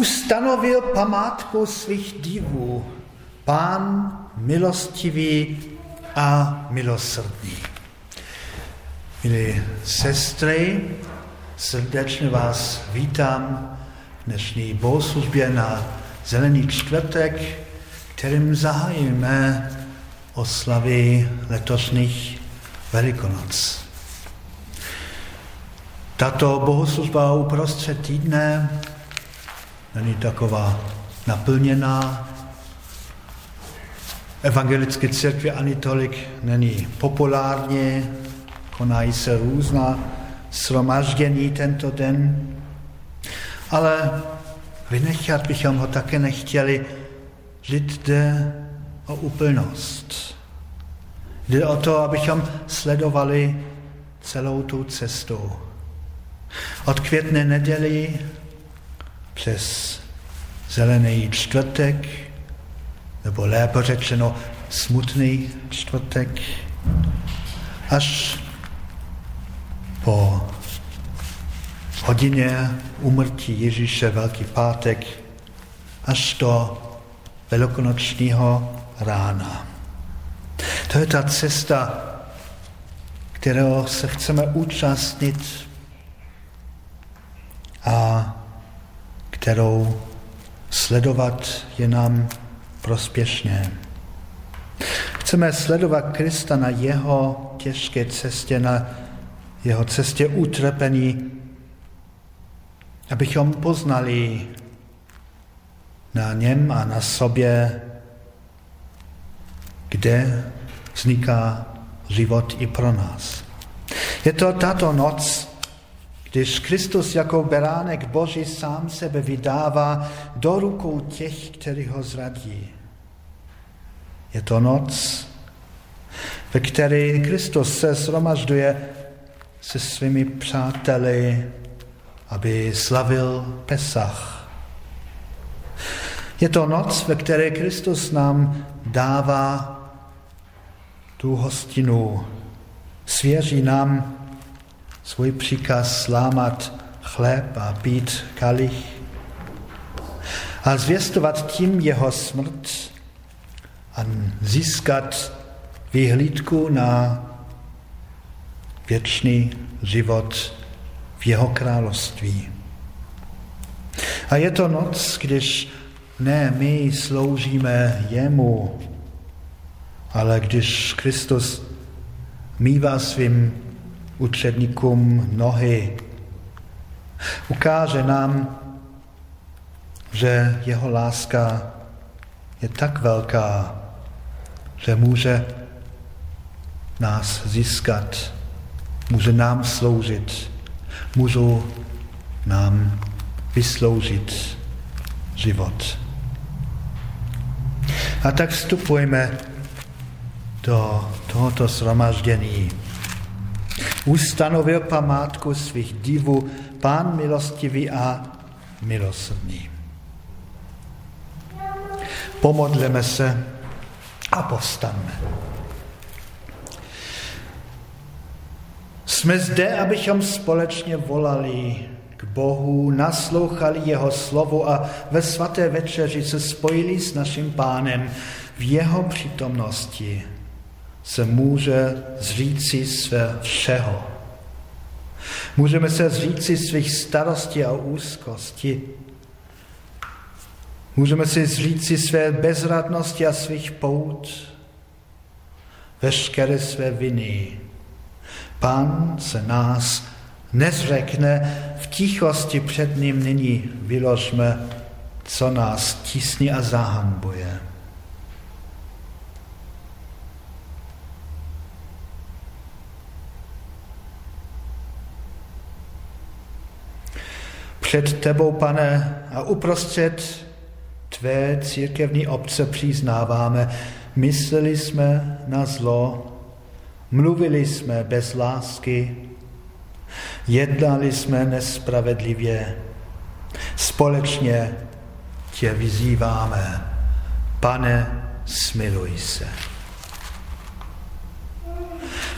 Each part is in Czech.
ustanovil památku svých divů, pán milostivý a milosrdný. Milí sestry, srdečně vás vítám v dnešní bohoslužbě na Zelený čtvrtek, kterým zahájíme oslavy letošních Velikonoc. Tato bohoslužba uprostřed týdne není taková naplněná. Evangelické církve ani tolik není populárně, konají se různá shromaždění tento den, ale vynechat bychom ho také nechtěli. Žít jde o úplnost. Jde o to, abychom sledovali celou tu cestu. Od květné neděli přes zelený čtvrtek, nebo lépe řečeno smutný čtvrtek, až po hodině umrtí Ježíše Velký pátek až do velikonočního rána. To je ta cesta, kterou se chceme účastnit a kterou sledovat je nám prospěšně. Chceme sledovat Krista na jeho těžké cestě, na jeho cestě utrpení, abychom poznali na něm a na sobě, kde vzniká život i pro nás. Je to tato noc, když Kristus jako beránek Boží sám sebe vydává do rukou těch, kteří ho zradí. Je to noc, ve které Kristus se zhromažďuje se svými přáteli, aby slavil Pesach. Je to noc, ve které Kristus nám dává tu hostinu, svěří nám svůj příkaz slámat chléb a pít kalich a zvěstovat tím jeho smrt a získat vyhlídku na věčný život v jeho království. A je to noc, když ne my sloužíme jemu, ale když Kristus mývá svým učedníkům nohy, ukáže nám, že jeho láska je tak velká, že může nás získat, může nám sloužit, můžou nám vysloužit život. A tak vstupujeme do tohoto shromaždění. Ustanovil památku svých divů pán milostivý a milosrdný. Pomodleme se a povstaňme. Jsme zde, abychom společně volali k Bohu, naslouchali jeho slovu a ve svaté večeři se spojili s naším pánem v jeho přítomnosti se může zříci své všeho. Můžeme se zříci svých starostí a úzkosti. Můžeme si zříci své bezradnosti a svých pout, veškeré své viny. Pán se nás nezřekne, v tichosti před ním nyní vyložme, co nás tisní a zahambuje. Před tebou, pane, a uprostřed tvé církevní obce přiznáváme, mysleli jsme na zlo, mluvili jsme bez lásky, jednali jsme nespravedlivě, společně tě vyzýváme, pane, smiluj se.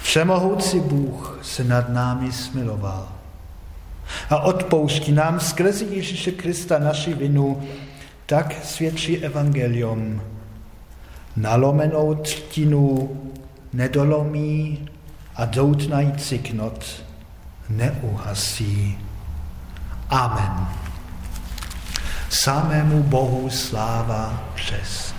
Všemohoucí Bůh se nad námi smiloval a odpouští nám skrze Ježíše Krista naši vinu, tak svědčí evangelium. Nalomenou třtinu nedolomí a doutnající knot neuhasí. Amen. Samému Bohu sláva čest.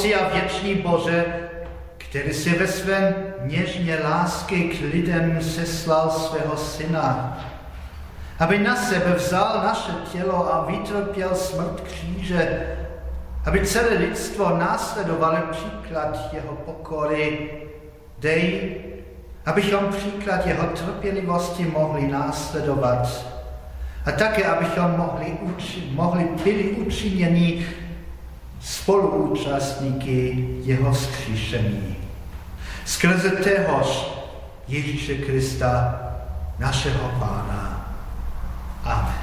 Všemohoucí a věčný Bože, který si ve svém něžně lásky k lidem seslal svého syna, aby na sebe vzal naše tělo a vytrpěl smrt kříže, aby celé lidstvo následovalo příklad jeho pokory, dej, abychom příklad jeho trpělivosti mohli následovat. A také, abychom mohli, uči, mohli byli učiněni spoluúčastníky jeho skříšení. Skrze téhož Ježíše Krista, našeho Pána. Amen.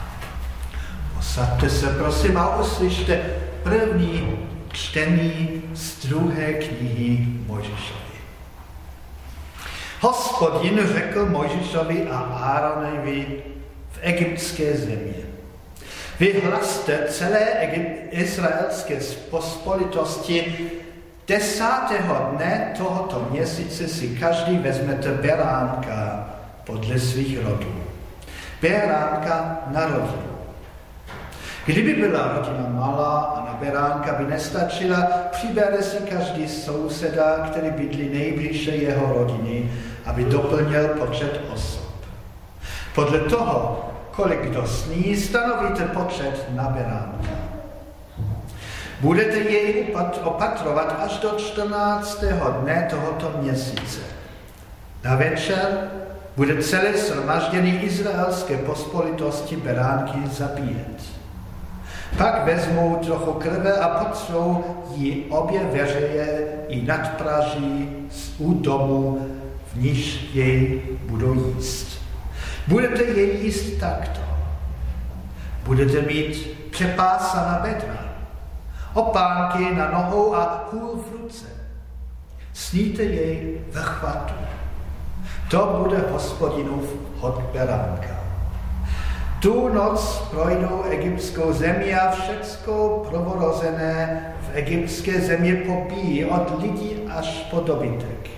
Posaďte se prosím a uslyšte první čtení z druhé knihy Mojžišovi. Hospodin řekl Mojžišovi a Áronovi v egyptské země. Vyhlaste celé izraelské pospolitosti desátého dne tohoto měsíce si každý vezmete beránka podle svých rodů. Beránka na rodinu. Kdyby byla rodina malá a na beránka by nestačila, přibere si každý souseda, který bydlí nejblíže jeho rodiny, aby doplnil počet osob. Podle toho, kolik kdo sní, stanovíte počet na beránka. Budete jej opatrovat až do 14. dne tohoto měsíce. Na večer bude celé shromažděný izraelské pospolitosti beránky zabíjet. Pak vezmou trochu krve a potřou ji obě veřeje i nadpraží z u domu, v níž jej budou jíst. Budete jej jíst takto. Budete mít přepásaná bedra, opánky na nohou a hůl v ruce. Sníte jej ve chvatu. To bude hospodinův hod beránka. Tu noc projdou egyptskou zemi a všecko provorozené v egyptské země popíjí od lidí až po dobytek.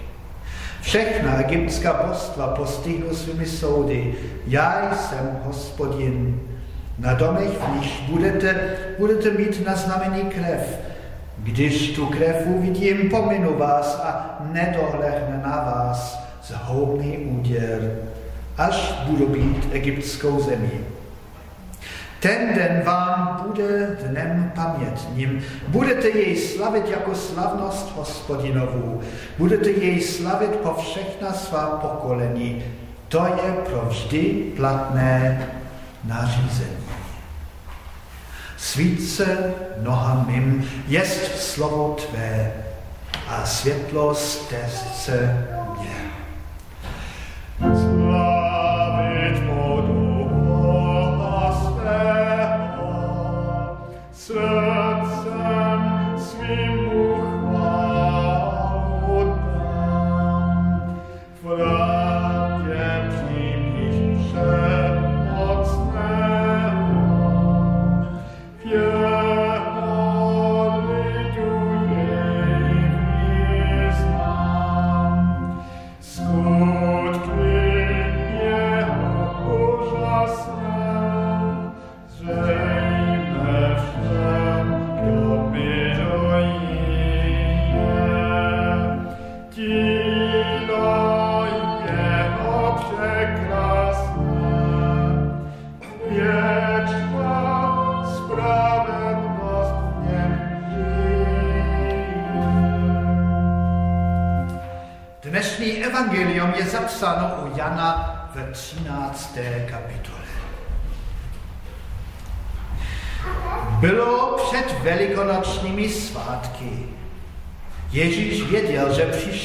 Všechna egyptská božstva postihnu svými soudy. Já jsem hospodin. Na domech, v níž budete, budete mít na znamení krev. Když tu krev uvidím, pominu vás a nedohlehne na vás zhoubný úděr až budu být egyptskou zemí. Ten den vám bude dnem pamětním. Budete jej slavit jako slavnost hospodinovou. Budete jej slavit po všechna svá pokolení. To je pro vždy platné nařízení. Svíce noha mým, jest slovo tvé a světlo stezce mě. So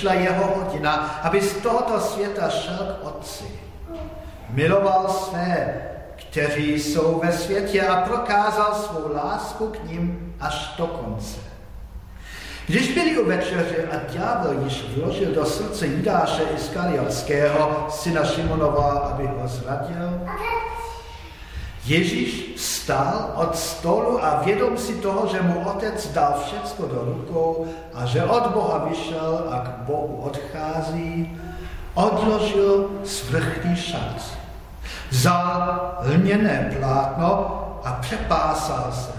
přišla jeho hodina, aby z tohoto světa šel k Otci. Miloval své, kteří jsou ve světě a prokázal svou lásku k ním až do konce. Když byli u večeře a ďábel již vložil do srdce Jidáše Iskariotského, syna Šimonova, aby ho zradil, Ježíš vstal od stolu a vědom si toho, že mu otec dal všecko do rukou a že od Boha vyšel a k Bohu odchází, odložil svrchný šat. Vzal lněné plátno a přepásal se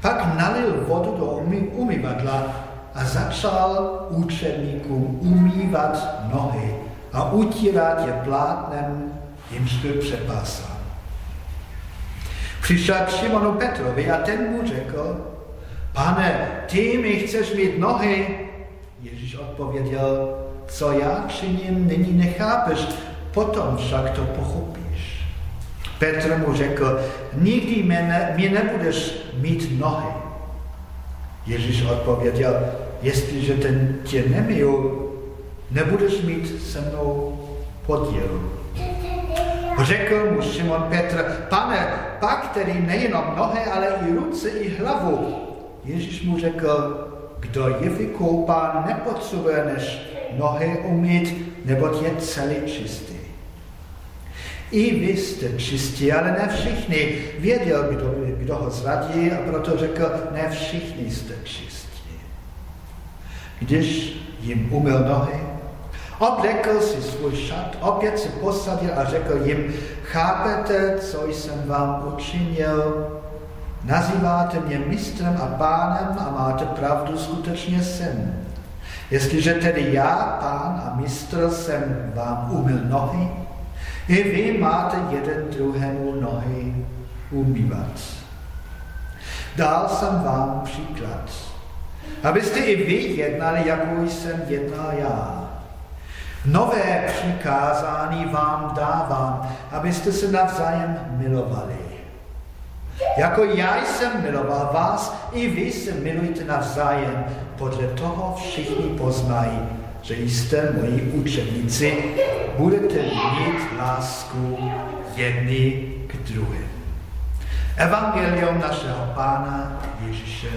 pak nalil vodu do umyvadla a začal učeníkům umývat nohy a utírat je plátnem, jimž byl přepásán. Přišel k Šimonu Petrovi a ten mu řekl, pane, ty mi chceš mít nohy? Ježíš odpověděl, co já činím, nyní nechápeš, potom však to pochopíš. Petr mu řekl, nikdy mě, ne, mě nebudeš mít nohy. Ježíš odpověděl, jestliže ten tě nemiju, nebudeš mít se mnou podíl. Řekl mu Šimon Petr, pane, pak tedy nejenom nohy, ale i ruce, i hlavu. Ježíš mu řekl, kdo je vykoupán, nepotřebuje než nohy umít, neboť je celý čistý. I vy jste čistí, ale ne všichni. Věděl, kdo, kdo ho zradí a proto řekl, ne všichni jste čistí. Když jim umyl nohy, Oblekl si svůj šat, opět se posadil a řekl jim, chápete, co jsem vám učinil? Nazýváte mě mistrem a pánem a máte pravdu, skutečně jsem. Jestliže tedy já, pán a mistr, jsem vám umyl nohy, i vy máte jeden druhému nohy umývat. Dal jsem vám příklad, abyste i vy jednali, jako jsem jednal já. Nové přikázání vám dávám, abyste se navzájem milovali. Jako já jsem miloval vás, i vy se milujte navzájem. Podle toho všichni poznají, že jste moji učeníci. Budete mít lásku jedni k druhým. Evangelium našeho Pána Ježíše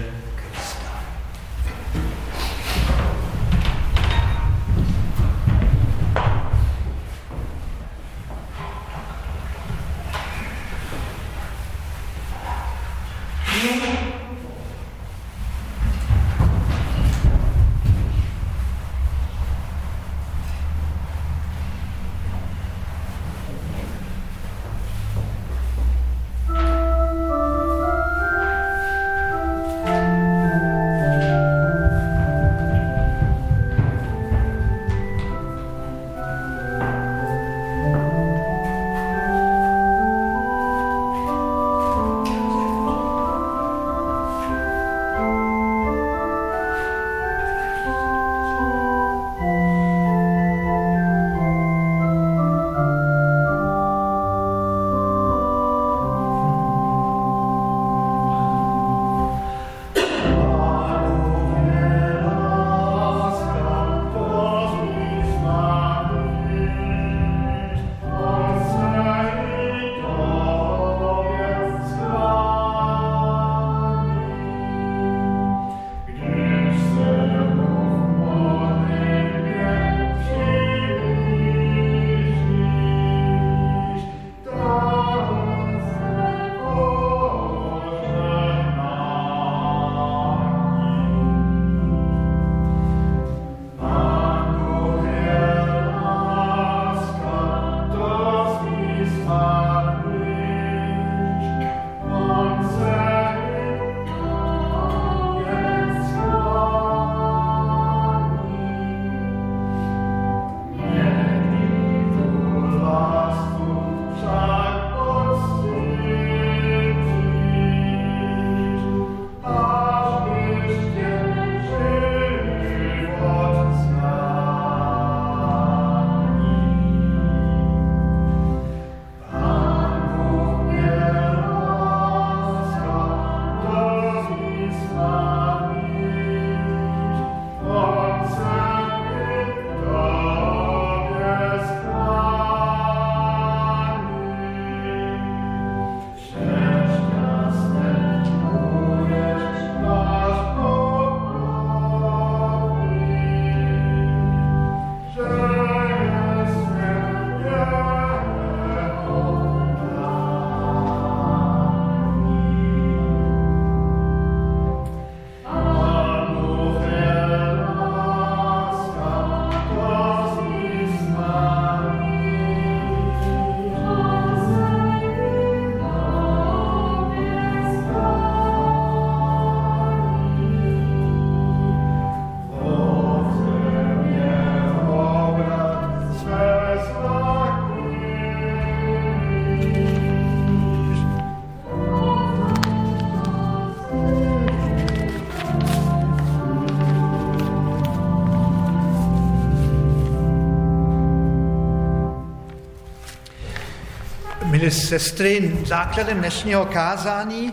Sestry, základem dnešního kázání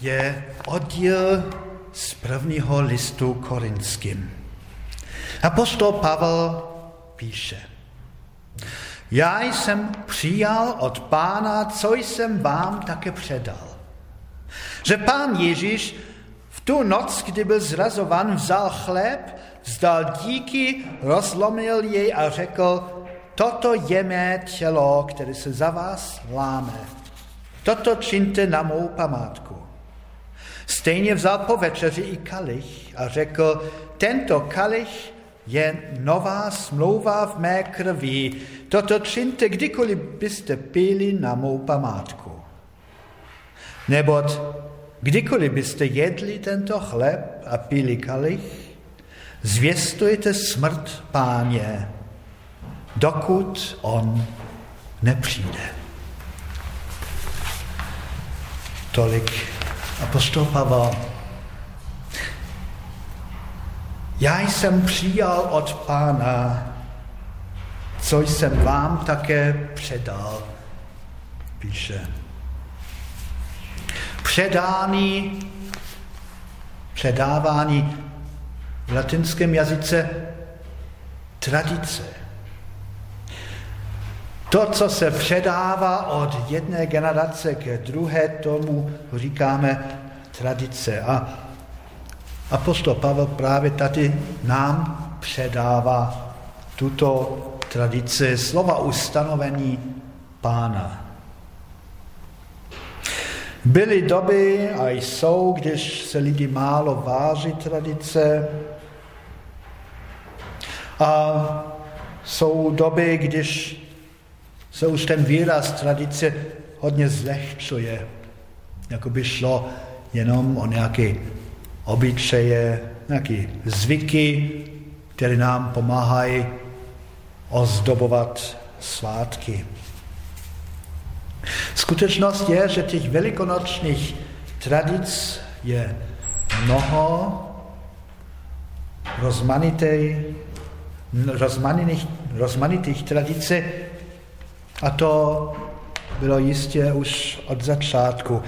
je oddíl z prvního listu korinským. Apostol Pavel píše, já jsem přijal od pána, co jsem vám také předal. Že pán Ježíš v tu noc, kdy byl zrazovan, vzal chléb, vzdal díky, rozlomil jej a řekl, toto je mé tělo, které se za vás láme. Toto činte na mou památku. Stejně vzal po večeři i kalich a řekl, tento kalich je nová smlouva v mé krvi. Toto činte, kdykoliv byste pili na mou památku. Neboť kdykoliv byste jedli tento chleb a pili kalich, zvěstujete smrt páně, dokud on nepřijde. Tolik apostol Pavel. Já jsem přijal od pána, co jsem vám také předal, píše. Předání, předávání v latinském jazyce tradice. To, co se předává od jedné generace ke druhé, tomu říkáme tradice. A apostol Pavel právě tady nám předává tuto tradici slova ustanovení pána. Byly doby a jsou, když se lidi málo váží tradice a jsou doby, když se už ten výraz tradice hodně zlehčuje. Jako by šlo jenom o nějaké obyčeje, nějaké zvyky, které nám pomáhají ozdobovat svátky. Skutečnost je, že těch velikonočních tradic je mnoho rozmanitých, rozmanitých, tradice a to bylo jistě už od začátku.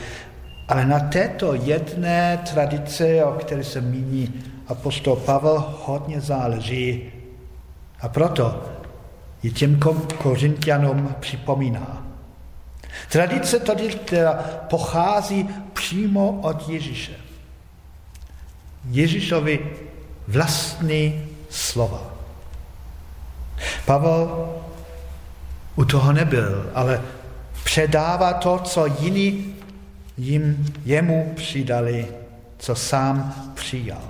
Ale na této jedné tradice, o které se míní apostol Pavel, hodně záleží. A proto je těm korintianům připomíná. Tradice tady, která pochází přímo od Ježíše. Ježíšovi vlastní slova. Pavel u toho nebyl, ale předává to, co jiní jim, jemu přidali, co sám přijal.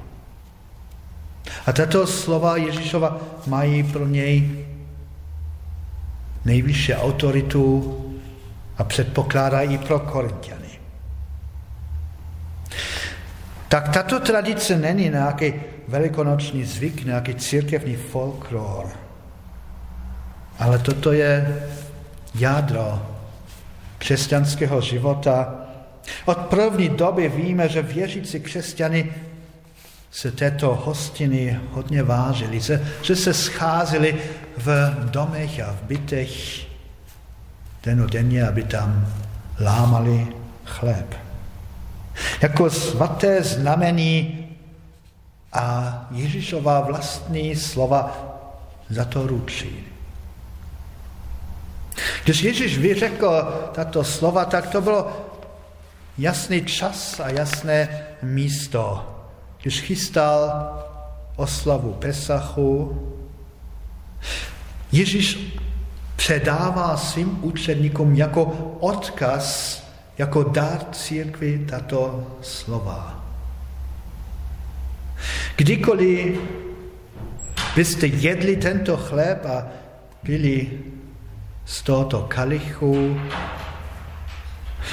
A tato slova Ježíšova mají pro něj nejvyšší autoritu a předpokládají pro Korintiany. Tak tato tradice není nějaký velikonoční zvyk, nějaký církevní folklor. Ale toto je jádro křesťanského života. Od první doby víme, že věřící křesťany se této hostiny hodně vážili, že se scházeli v domech a v bytech denodenně, aby tam lámali chléb. Jako svaté znamení a Ježíšová vlastní slova za to ručí. Když Ježíš vyřekl tato slova, tak to bylo jasný čas a jasné místo. Když chystal oslavu Pesachu, Ježíš předává svým učedníkům jako odkaz, jako dar církvi tato slova. Kdykoliv byste jedli tento chléb a pili z tohoto kalichu.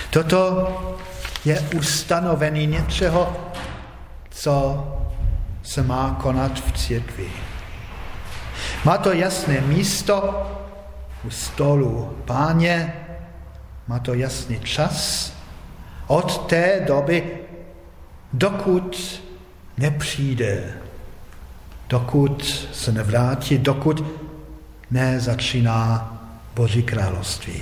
Toto je ustanovení něčeho, co se má konat v církvi. Má to jasné místo u stolu páně, má to jasný čas od té doby, dokud nepřijde, dokud se nevrátí, dokud nezačíná Boží království.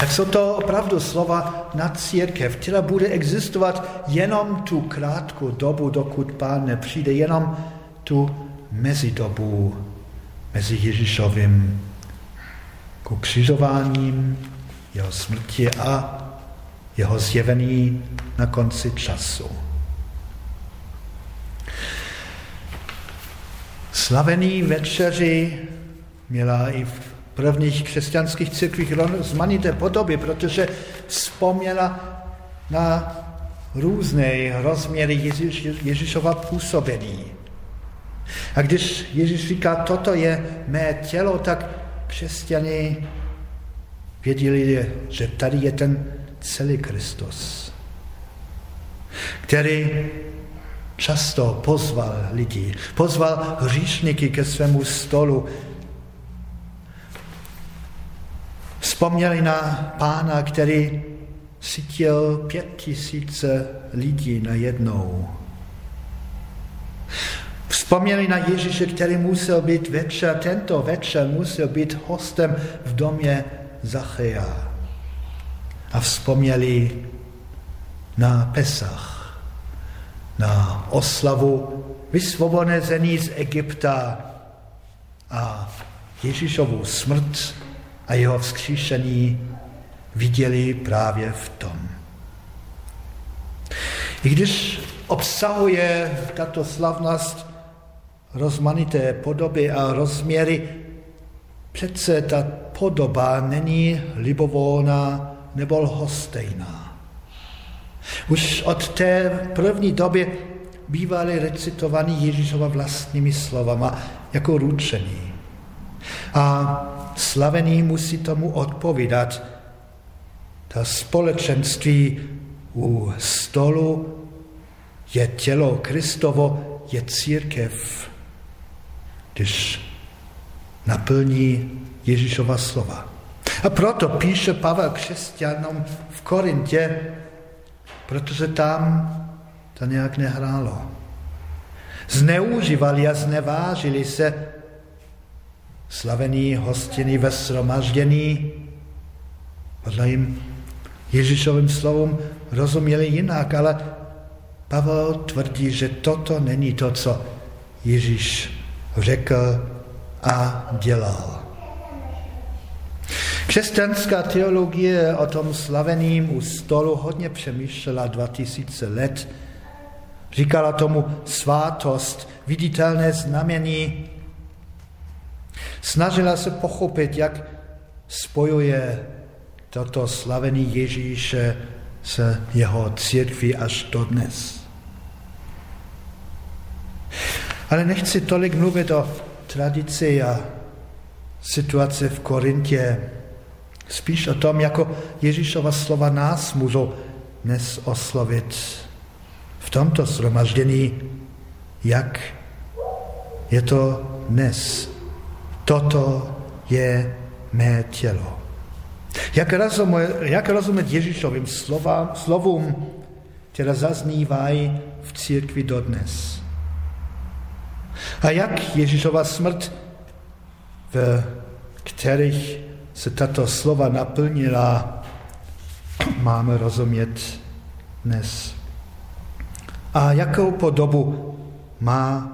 Tak jsou to opravdu slova na církev, která bude existovat jenom tu krátkou dobu, dokud pán nepřijde, jenom tu mezidobu mezi Ježíšovým křižováním, jeho smrti a jeho zjevení na konci času. Slavený večeři měla i v prvních křesťanských církvích rozmanité podoby, protože vzpomněla na různé rozměry Ježíš, Ježíšova působení. A když Ježíš říká, toto je mé tělo, tak křesťané věděli, že tady je ten celý Kristus, který často pozval lidi, pozval hříšníky ke svému stolu. Vzpomněli na pána, který sytil pět tisíce lidí na jednou. Vzpomněli na Ježíše, který musel být večer, tento večer musel být hostem v domě Zachea. A vzpomněli na Pesach, na oslavu vysvobození z Egypta a Ježíšovu smrt a jeho vzkříšení viděli právě v tom. I když obsahuje tato slavnost rozmanité podoby a rozměry, přece ta podoba není libovolná nebo lhostejná. Už od té první doby bývaly recitovaný Ježíšova vlastními slovama jako ručení. A slavený musí tomu odpovídat. Ta společenství u stolu je tělo Kristovo, je církev když naplní Ježíšova slova. A proto píše Pavel křesťanům v Korintě, protože tam to nějak nehrálo. Zneužívali a znevážili se slavení hostiny ve sromaždění. Podle jim Ježíšovým slovům rozuměli jinak, ale Pavel tvrdí, že toto není to, co Ježíš řekl a dělal. Křesťanská teologie o tom slaveným u stolu hodně přemýšlela 2000 let. Říkala tomu svátost, viditelné znamení. Snažila se pochopit, jak spojuje toto slavený Ježíše se jeho církví až do dnes. Ale nechci tolik mluvit o tradici a situaci v Korintě. Spíš o tom, jako Ježíšova slova nás můžou dnes oslovit v tomto shromaždění, jak je to dnes. Toto je mé tělo. Jak rozumět, jak rozumět Ježíšovým slovám, slovům, které zaznívají v církvi dodnes? A jak Ježíšova smrt, v kterých se tato slova naplnila, máme rozumět dnes. A jakou podobu má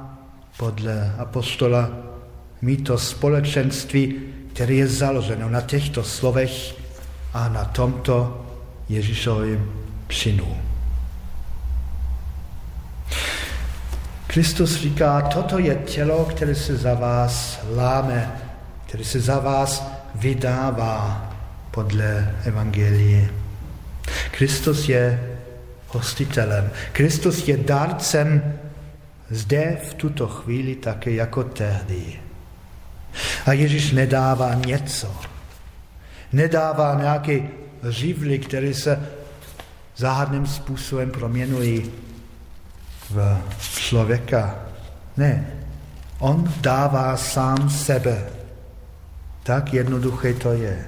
podle apostola mít to společenství, které je založeno na těchto slovech a na tomto Ježíšovém činu. Kristus říká, toto je tělo, které se za vás láme, které se za vás vydává podle Evangelie. Kristus je hostitelem. Kristus je dárcem zde v tuto chvíli také jako tehdy. A Ježíš nedává něco. Nedává nějaké živly, které se záhadným způsobem proměnují v člověka. Ne, on dává sám sebe. Tak jednoduché to je.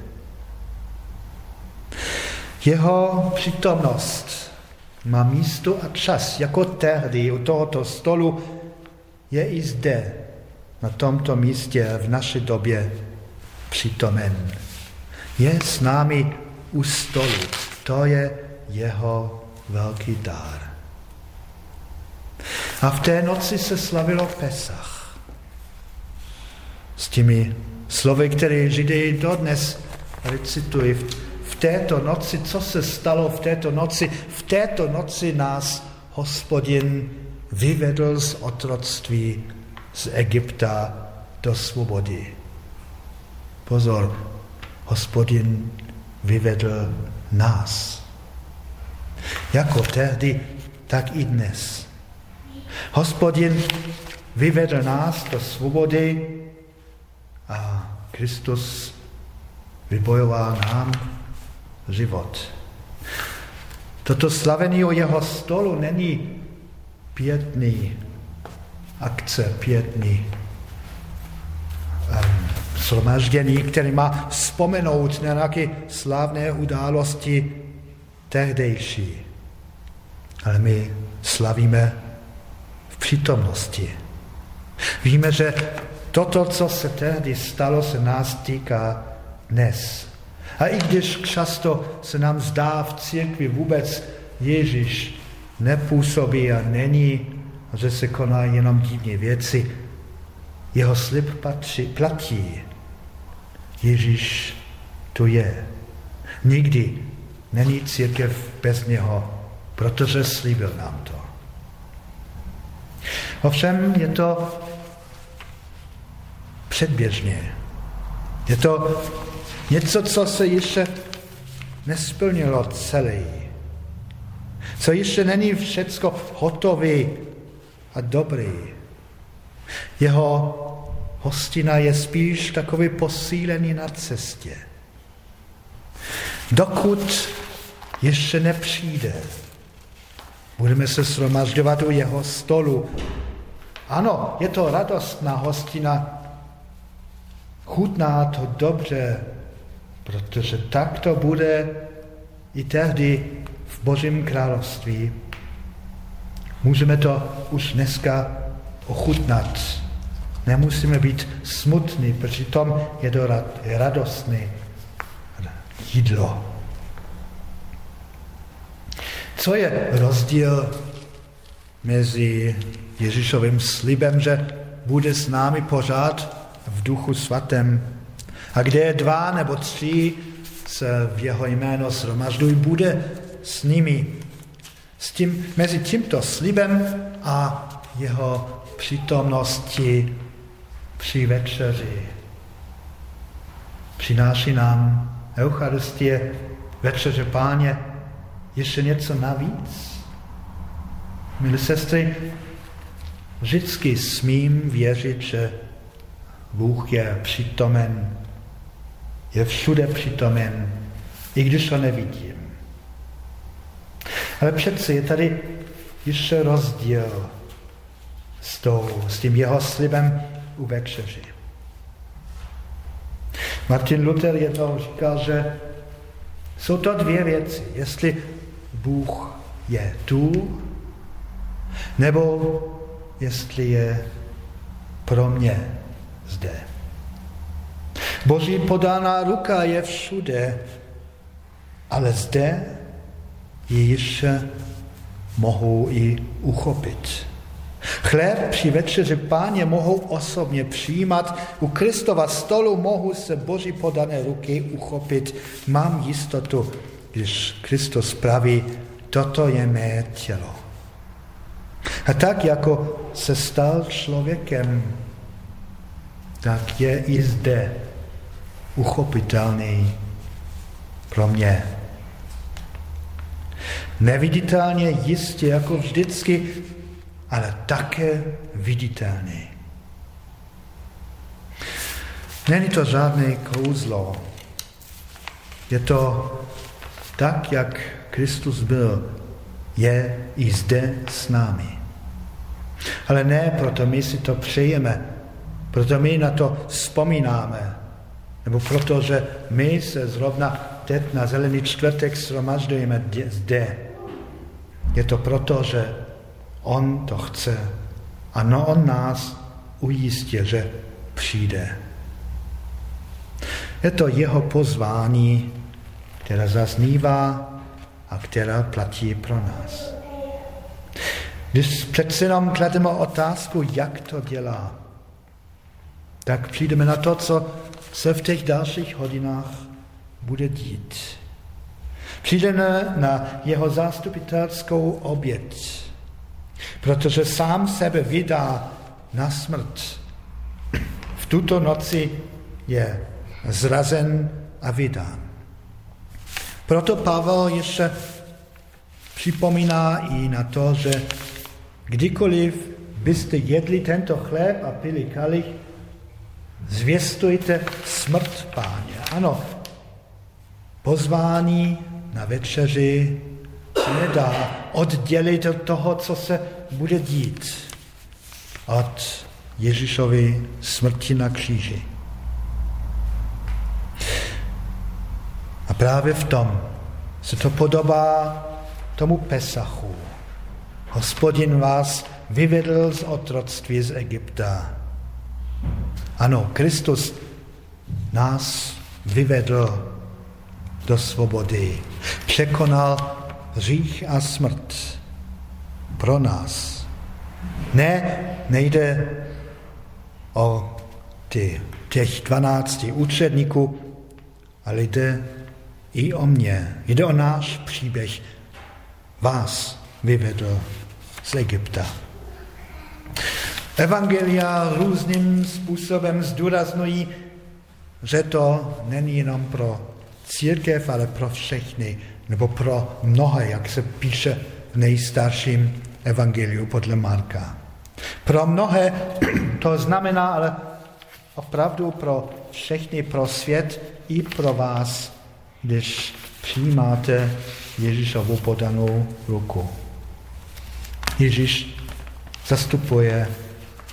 Jeho přítomnost má místo a čas, jako tehdy u tohoto stolu, je i zde, na tomto místě v naší době přítomen. Je s námi u stolu. To je jeho velký dár. A v té noci se slavilo Pesach. S těmi slovy, které Židé dodnes recitují. V této noci, co se stalo v této noci? V této noci nás hospodin vyvedl z otroctví z Egypta do svobody. Pozor, hospodin vyvedl nás. Jako tehdy, tak i dnes. Hospodin vyvedl nás do svobody a Kristus vybojoval nám život. Toto slavení o jeho stolu není pětný akce, pětný um, shromaždění, který má vzpomenout na nějaké slavné události tehdejší. Ale my slavíme v přítomnosti. Víme, že toto, co se tehdy stalo, se nás týká dnes. A i když často se nám zdá v církvi vůbec Ježíš nepůsobí a není, a že se konají jenom divné věci, jeho slib patří, platí. Ježíš tu je. Nikdy není církev bez něho, protože slíbil nám to. Ovšem je to předběžně. Je to něco, co se ještě nesplnilo celé. Co ještě není všecko hotové a dobré. Jeho hostina je spíš takový posílený na cestě. Dokud ještě nepřijde, budeme se shromažďovat u jeho stolu. Ano, je to radostná hostina, chutná to dobře, protože tak to bude i tehdy v Božím království. Můžeme to už dneska ochutnat. Nemusíme být smutní, protože tom je to radostné jídlo. Co je rozdíl mezi Ježíšovým slibem, že bude s námi pořád v duchu svatém a kde je dva nebo tři se v jeho jméno shromažďují, bude s nimi. S tím, mezi tímto slibem a jeho přítomnosti při večeři. Přináší nám Eucharistie, večeře páně, ještě něco navíc? Milí sestry, vždycky smím věřit, že Bůh je přítomen, je všude přítomen, i když ho nevidím. Ale přece je tady ještě rozdíl s, tou, s tím jeho slibem u večeři. Martin Luther jednou říkal, že jsou to dvě věci. Jestli Bůh je tu, nebo jestli je pro mě zde. Boží podaná ruka je všude, ale zde ji ještě mohou i uchopit. Chléb při večeři páně mohou osobně přijímat, u Kristova stolu mohu se Boží podané ruky uchopit. Mám jistotu, když Kristus praví, toto je mé tělo. A tak, jako se stal člověkem, tak je i zde uchopitelný pro mě. Neviditelně jistě, jako vždycky, ale také viditelný. Není to žádné kouzlo. Je to tak, jak Kristus byl, je i zde s námi. Ale ne proto my si to přejeme, proto my na to vzpomínáme, nebo proto, že my se zrovna teď na zelený čtvrtek shromažďujeme zde. Je to proto, že On to chce. Ano, On nás ujistě, že přijde. Je to jeho pozvání, která zaznívá a která platí pro nás. Když přece jenom klademe otázku, jak to dělá, tak přijdeme na to, co se v těch dalších hodinách bude dít. Přijdeme na jeho zástupitelskou oběť, protože sám sebe vydá na smrt. V tuto noci je zrazen a vydán. Proto Pavel ještě připomíná i na to, že kdykoliv byste jedli tento chléb a pili kalich, zvěstujte smrt páně. Ano, pozvání na večeři nedá oddělit od toho, co se bude dít od Ježíšovy smrti na kříži. A právě v tom se to podobá tomu Pesachu. Hospodin vás vyvedl z otroctví z Egypta. Ano, Kristus nás vyvedl do svobody. Překonal hřích a smrt pro nás. Ne, nejde o ty, těch dvanácti účetníků, ale jde i o mě. Jde o náš příběh. Vás vyvedl z Egypta. Evangelia různým způsobem zdůraznují, že to není jenom pro církev, ale pro všechny, nebo pro mnohé, jak se píše v nejstarším evangeliu podle Marka. Pro mnohé to znamená ale opravdu pro všechny, pro svět i pro vás, když přijímáte Ježíšovu podanou ruku. Ježíš zastupuje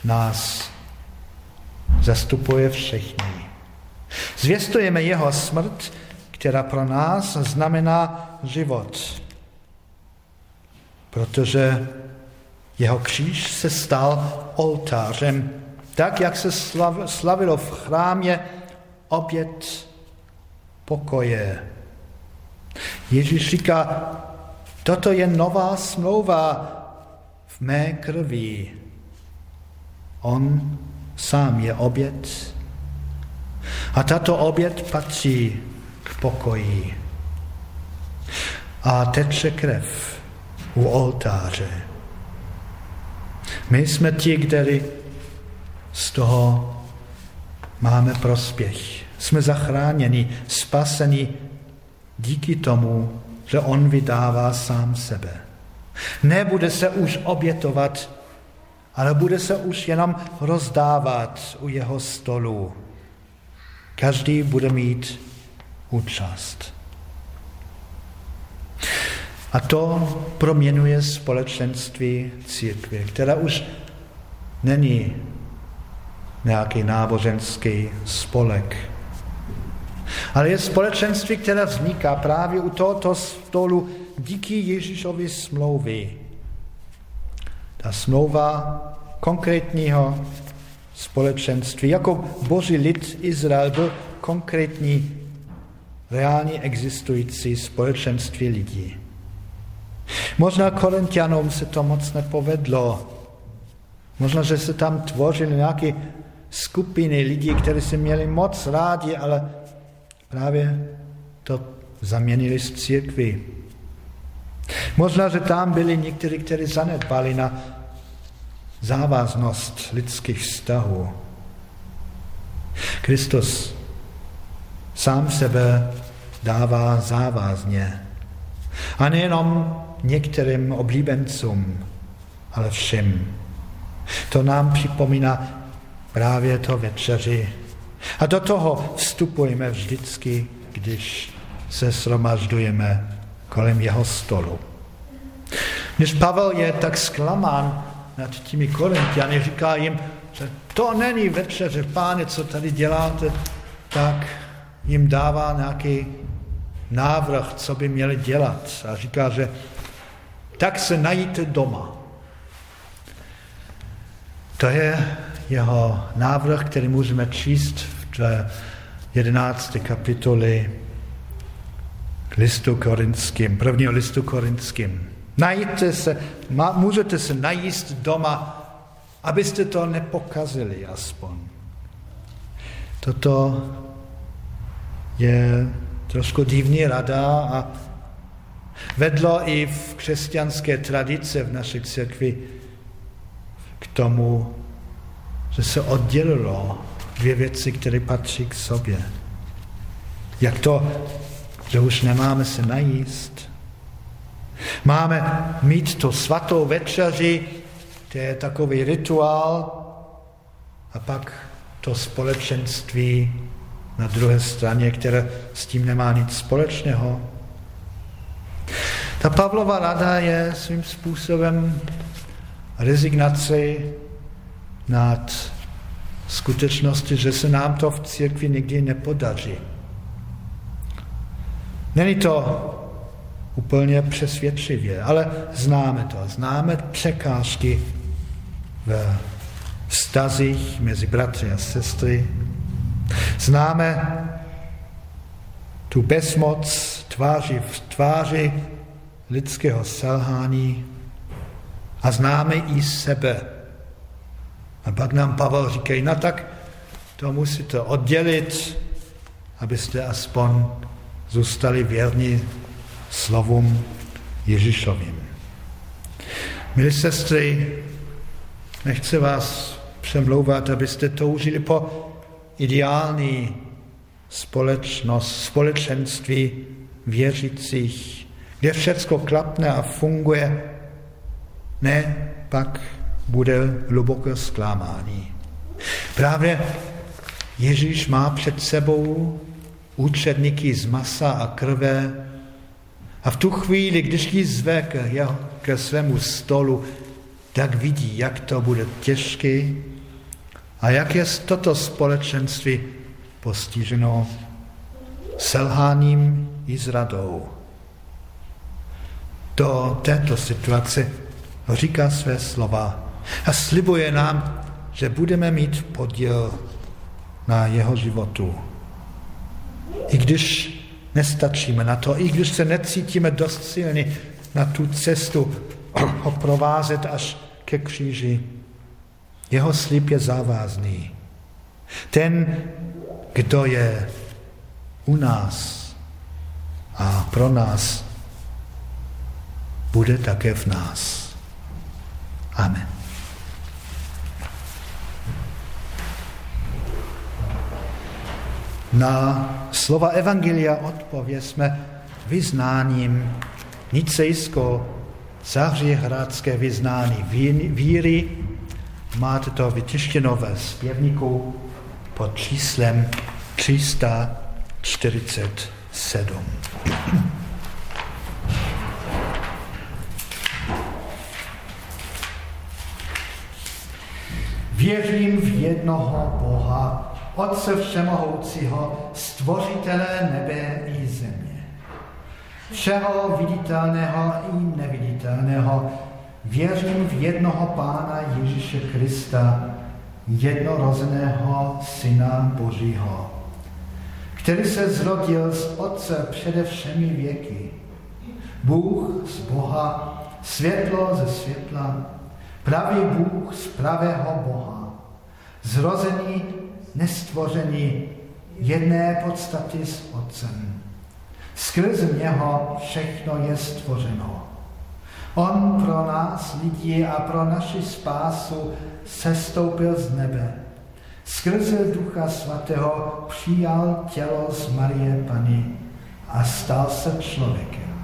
nás, zastupuje všechny. Zvěstujeme jeho smrt, která pro nás znamená život. Protože jeho kříž se stal oltářem, tak jak se slavilo v chrámě oběd pokoje. Ježíš říká, toto je nová smlouva v mé krvi. On sám je oběd a tato oběd patří k pokoji. A teče krev u oltáře. My jsme ti, kteří z toho máme prospěch. Jsme zachráněni, spaseni díky tomu, že on vydává sám sebe. Nebude se už obětovat, ale bude se už jenom rozdávat u jeho stolu. Každý bude mít účast. A to proměnuje společenství církve, která už není nějaký náboženský spolek, ale je společenství, které vzniká právě u tohoto stolu díky Ježíšovi smlouvy. Ta smlouva konkrétního společenství, jako boží lid Izrael byl konkrétní, reálně existující společenství lidí. Možná Korintianům se to moc nepovedlo. Možná, že se tam tvořily nějaké skupiny lidí, kteří se měli moc rádi, ale právě to zaměnili z církví. Možná, že tam byli někteří, kteří zanedbali na závaznost lidských vztahů. Kristus sám sebe dává závazně. A nejenom některým oblíbencům, ale všem. To nám připomíná právě to večeři. A do toho vstupujeme vždycky, když se sromažďujeme kolem jeho stolu. Když Pavel je tak zklamán nad těmi Korintiany, říká jim, že to není večeře, páne, co tady děláte, tak jim dává nějaký návrh, co by měli dělat. A říká, že tak se najít doma. To je jeho návrh, který můžeme číst v 11. kapitoli listu korinským, prvního listu korinským. Najďte se, můžete se najíst doma, abyste to nepokazili aspoň. Toto je trošku divný rada a vedlo i v křesťanské tradice v naší církvi k tomu, že se oddělilo dvě věci, které patří k sobě. Jak to, že už nemáme se najíst. Máme mít tu svatou večeři, to je takový rituál, a pak to společenství na druhé straně, které s tím nemá nic společného. Ta Pavlova rada je svým způsobem rezignaci nad skutečnosti, že se nám to v církvi nikdy nepodaří. Není to úplně přesvědčivě, ale známe to. Známe překážky v stazích mezi bratry a sestry. Známe tu bezmoc tváři v tváři lidského selhání a známe i sebe. A pak nám Pavel říká, no tak to musíte oddělit, abyste aspoň zůstali věrní slovům Ježíšovým. Milí sestry, nechci vás přemlouvat, abyste toužili po ideální společnost, společenství věřících, kde všechno klapne a funguje. Ne, pak bude hluboké zklamání. Právě Ježíš má před sebou účetníky z masa a krve a v tu chvíli, když ji zve ke svému stolu, tak vidí, jak to bude těžké a jak je toto společenství postiženo selháním i zradou. Do této situace říká své slova a slibuje nám, že budeme mít podíl na jeho životu. I když nestačíme na to, i když se necítíme dost silní na tu cestu ho provázet až ke kříži. Jeho slib je závazný. Ten, kdo je u nás a pro nás, bude také v nás. Amen. Na slova Evangelia odpověsme vyznáním nicejsko zahříhradské vyznání víry. Máte to vytištěno ve zpěvníku pod číslem 347. Věřím v jednoho Boha, Otce Všemohoucího, stvořitele nebe i země. Všeho viditelného i neviditelného, věřím v jednoho Pána Ježíše Krista, jednorozeného Syna Božího, který se zrodil z Otce přede všemi věky. Bůh z Boha, světlo ze světla, pravý Bůh z pravého Boha, zrozený nestvoření jedné podstaty s Otcem. Skrze něho všechno je stvořeno. On pro nás lidi a pro naši spásu sestoupil z nebe. Skrze Ducha Svatého přijal tělo z Marie Pany a stal se člověkem.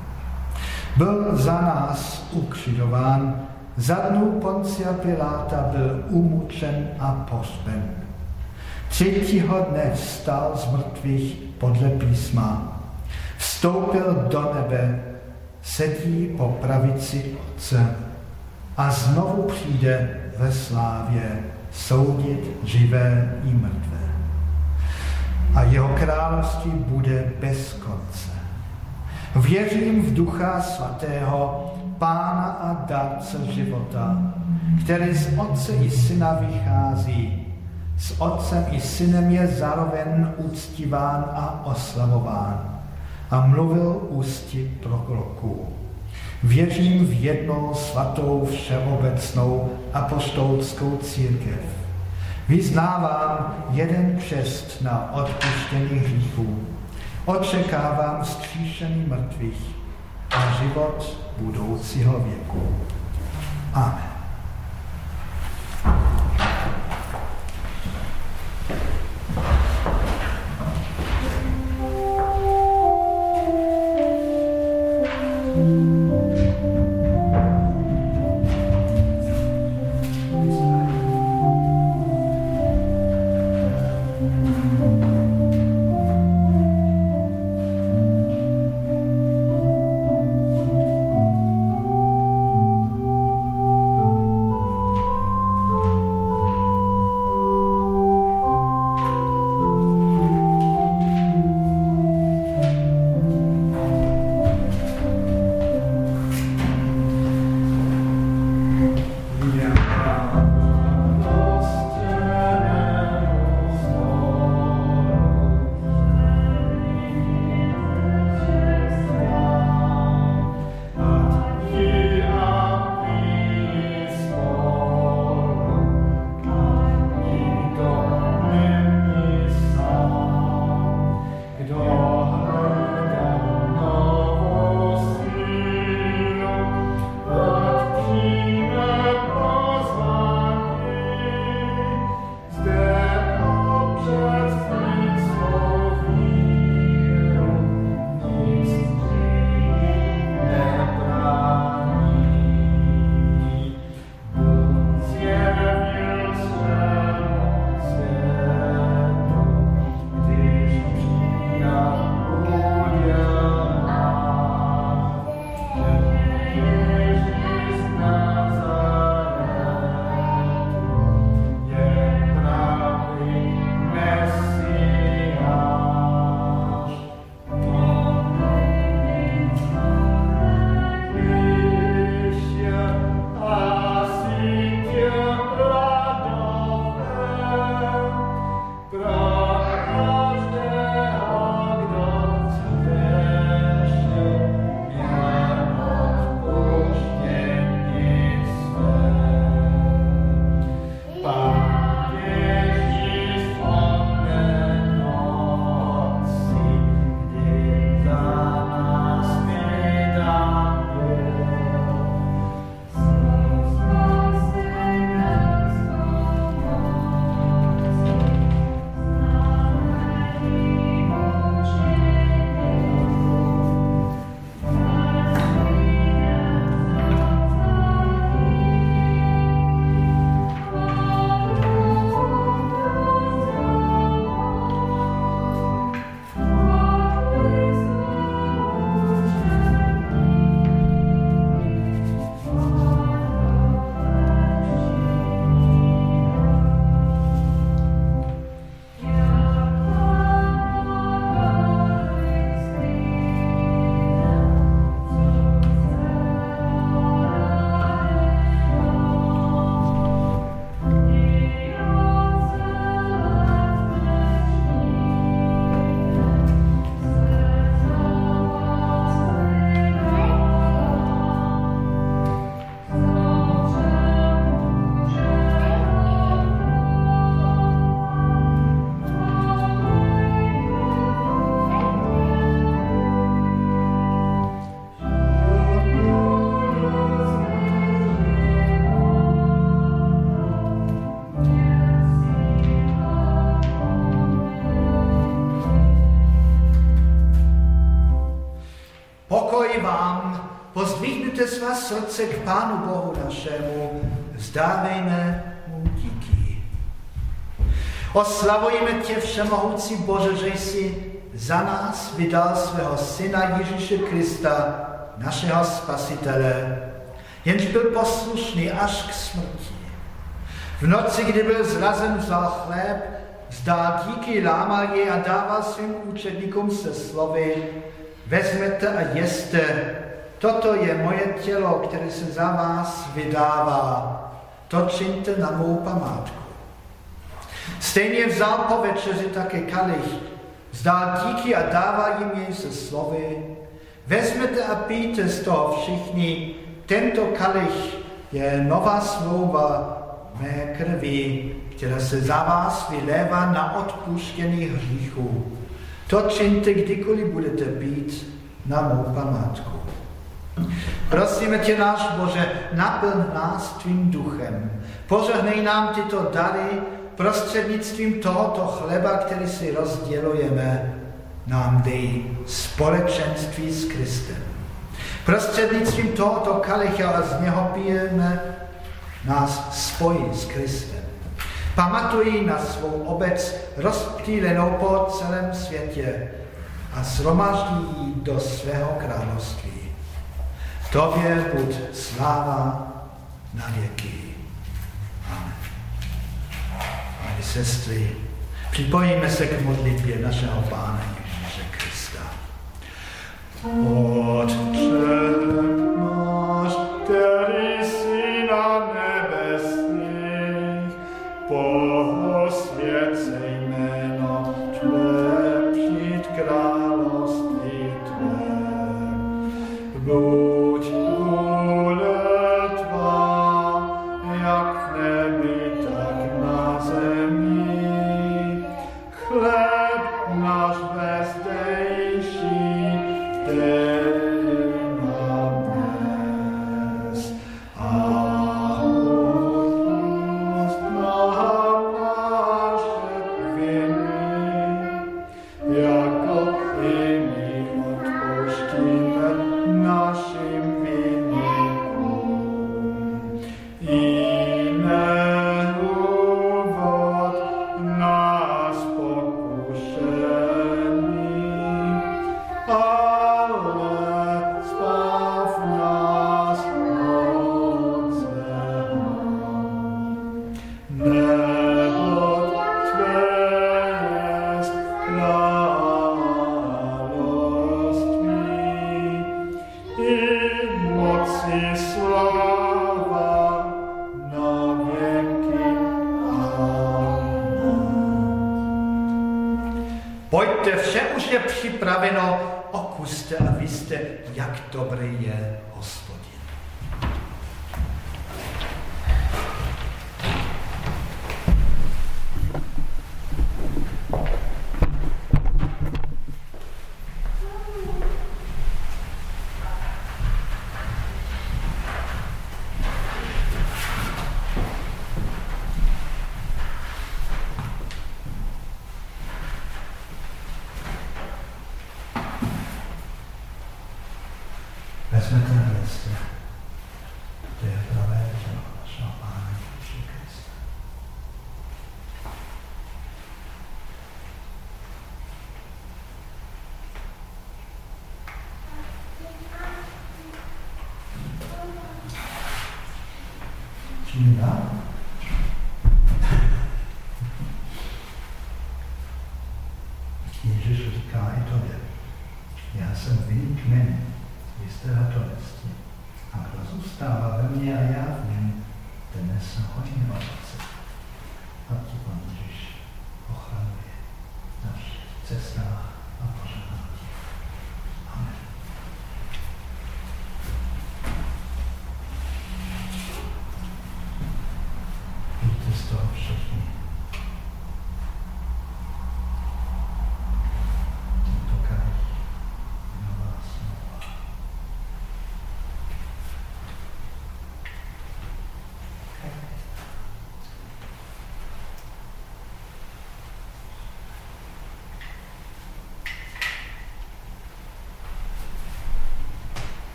Byl za nás ukřidován, za dnů Poncia Piláta byl umučen a pohřben Třetího dne vstal z mrtvých podle písma, vstoupil do nebe, sedí po pravici Otce a znovu přijde ve slávě soudit živé i mrtvé. A jeho království bude bez konce. Věřím v Ducha Svatého, Pána a Dárce života, který z Otce i Syna vychází, s Otcem i Synem je zároveň uctiván a oslavován. A mluvil ústy proroků. Věřím v jednou svatou všeobecnou apostolskou církev. Vyznávám jeden křest na odpuštění hříchů. Očekávám vzkříšení mrtvých a život budoucího věku. Amen. Srdce k Pánu Bohu našemu, zdávejme mu díky. Oslavujeme tě, Všemohoucí Bože, že jsi za nás vydal svého Syna Ježíše Krista, našeho Spasitele, jenž byl poslušný až k smrti. V noci, kdy byl zrazen, vzal chléb, vzdal díky, lámal je a dával svým učedníkům se slovy, vezmete a jeste, Toto je moje tělo, které se za vás vydává. To čiňte na mou památku. Stejně vzal po večeři také kalich Vzdal díky a dává jim jej se slovy. Vezmete a pijte z toho všichni. Tento kalich je nová smlouva mé krvi, která se za vás vylévá na odpuštění hříchů. To čiňte, kdykoliv budete pít na mou památku. Prosíme tě, náš Bože, naplň nás tvým duchem. Požehnej nám tyto dary prostřednictvím tohoto chleba, který si rozdělujeme, nám dej společenství s Kristem. Prostřednictvím tohoto kalicha a z něho pijeme, nás spojí s Kristem. Pamatují na svou obec rozptýlenou po celém světě a shromaždí do svého království. Tobě buď sláva na věky. Amen. Páni sestry, připojíme se k modlitbě našeho Pána Ježíše Krista. Otče náš, který jsi na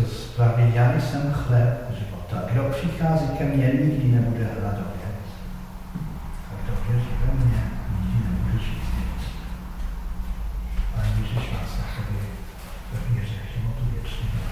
Kristus praví, já jsem chléb života. Kdo přichází ke mně, nikdy nebude hladovět. A kdo věří ve mně, nikdy nebude žít nic. Pán Ježíš vás na sobě ve víře životu věčného.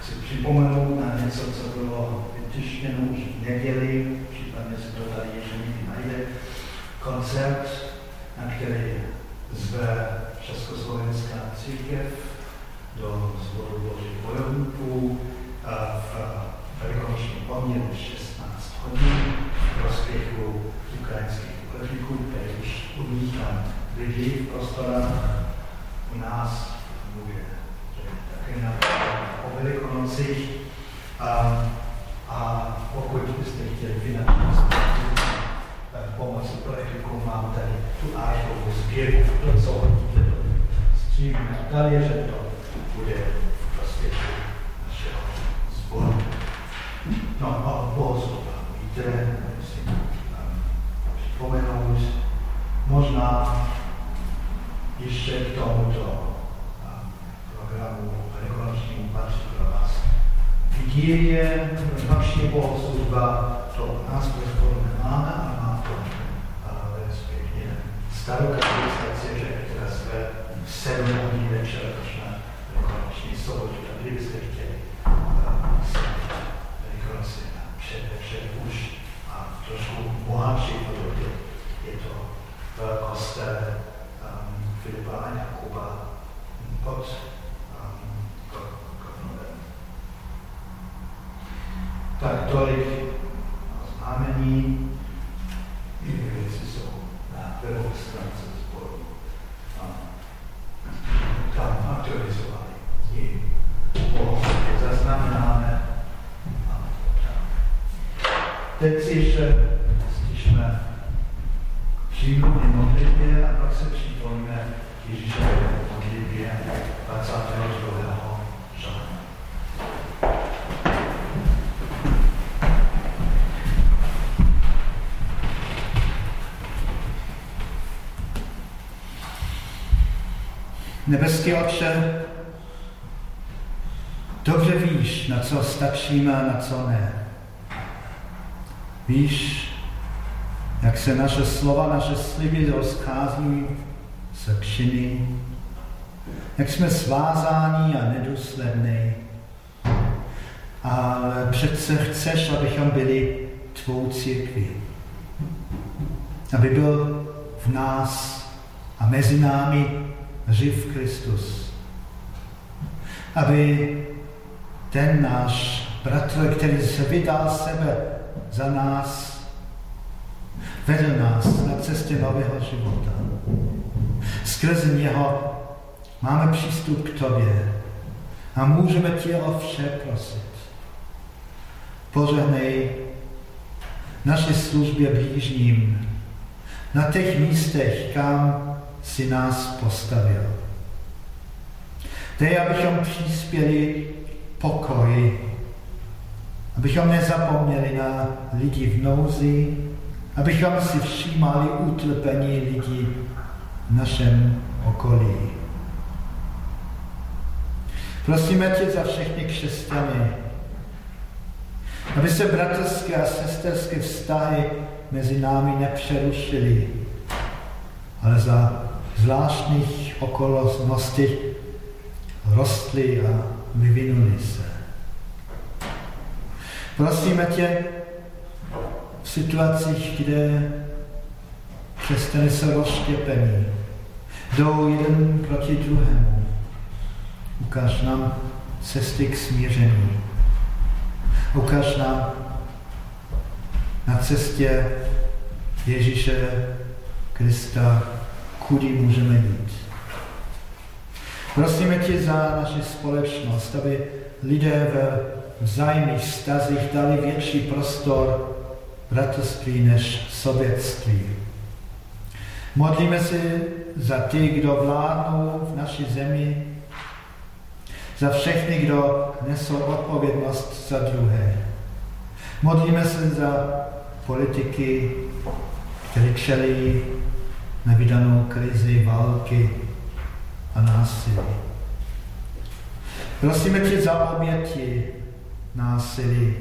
chci připomenout na něco, co bylo vytištěno už v neděli, případně se to tady ještě někdy najde, koncert, na který zve Československá církev do zboru Božích bojovníků v velikonočním poměru 16 hodin v prospěchu ukrajinských uprchlíků, kteří už u nich tam bydlí v prostorách u nás mluví také na, o velikonocích. A, a pokud byste chtěli finanční pomoci uprchlíkům, mám tady tu árkovou sbírku, to, co hodíte do stříbrné medaile, že to bude v prospěchu našeho sboru. No a bohu víte, musím um, připomenout, možná ještě k tomuto programu velikonočnímu patří vás. Vigílie, noční bohoslužba, to nás pro nemáme, ale má to velice pěkně starokatolické církev, která své v 7 hodin večer na velikonoční sobotu. A kdybyste chtěli velikonoci před večer už a trošku bohatší podobě, je to v kostele Filipa a Jakuba pod um, Kotnovem. Tak tolik znamení. Jiné věci jsou na webové stránce sboru. Tam aktualizovali. I zaznamenáme. Teď si ještě stišme přímluvně modlitbě a pak se připomíme Ježíšové modlitbě 22. žádna. Nebeský Otče, dobře víš, na co stačíme a na co ne. Víš, jak se naše slova, naše sliby rozchází se činy, jak jsme svázáni a nedůslední. Ale přece chceš, abychom byli tvou církví. Aby byl v nás a mezi námi živ Kristus. Aby ten náš bratr, který se vydal sebe za nás, vedl nás na cestě nového života. Skrze něho máme přístup k tobě a můžeme tě o vše prosit. Požehnej naše službě blížním na těch místech, kam si nás postavil. Dej, abychom přispěli pokoji, abychom nezapomněli na lidi v nouzi, abychom si všímali utrpení lidí v našem okolí. Prosíme tě za všechny křesťany, aby se bratrské a sesterské vztahy mezi námi nepřerušily, ale za zvláštních okolností rostly a vyvinuli se. Prosíme tě, v situacích, kde křesťané jsou rozštěpení, jdou jeden proti druhému. Ukáž nám cesty k smíření. Ukáž nám na cestě Ježíše Krista, kudy můžeme jít. Prosíme tě za naši společnost, aby lidé ve vzájemných vztazích dali větší prostor bratrství než sobětství. Modlíme se za ty, kdo vládnou v naší zemi, za všechny, kdo nesou odpovědnost za druhé. Modlíme se za politiky, které čelí nevydanou krizi války a násilí. Prosíme tě za oběti násilí.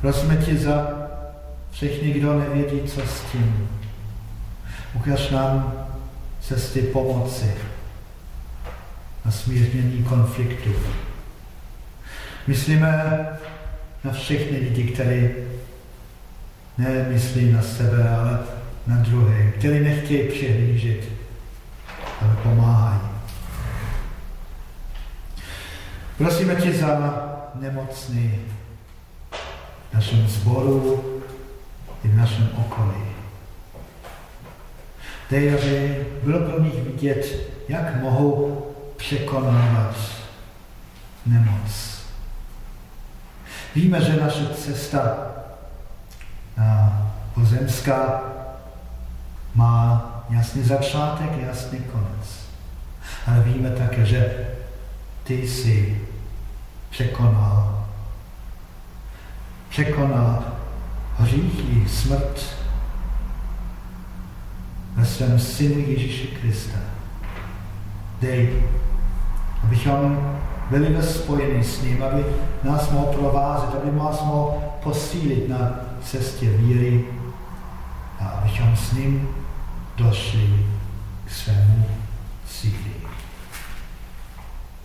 Prosíme tě za všechny, kdo nevědí, co s tím. Ukaž nám cesty pomoci a smírnění konfliktu. Myslíme na všechny lidi, kteří nemyslí na sebe, ale na druhé, kteří nechtějí přehlížet, ale pomáhají. Prosíme tě za nemocný v našem zboru i v našem okolí. Dej, aby bylo pro nich vidět, jak mohou překonávat nemoc. Víme, že naše cesta na pozemská má jasný začátek, jasný konec. Ale víme také, že ty jsi překonal. Překonal hříchy, smrt ve svém synu Ježíši Krista. Dej, abychom byli ve spojení s ním, aby nás mohl provázet, aby nás mohl posílit na cestě víry a abychom s ním došli k svému cíli.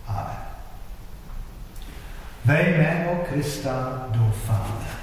Amen. Ve jméno Krista doufáme.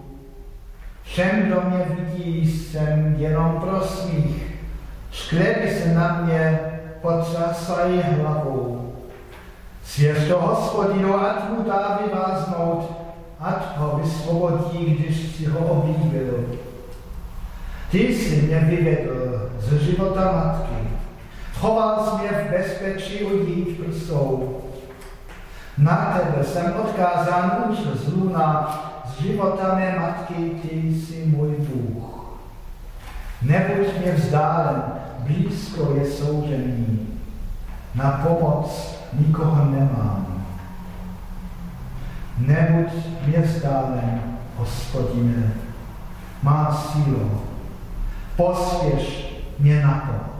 Všem, kdo mě vidí, jsem jenom prosmích. Šklepy se na mě potřásají hlavou. Svěř to hospodinu, ať mu dá vyváznout, ať ho vysvobodí, když si ho oblíbil. Ty jsi mě vyvedl ze života matky. Choval jsi mě v bezpečí u dít prsou. Na tebe jsem odkázán už z luna, života mé matky, ty jsi můj Bůh. Nebuď mě vzdálen, blízko je soužení. Na pomoc nikoho nemám. Nebuď mě vzdálen, hospodine, má sílu. Posvěš mě na pomoc.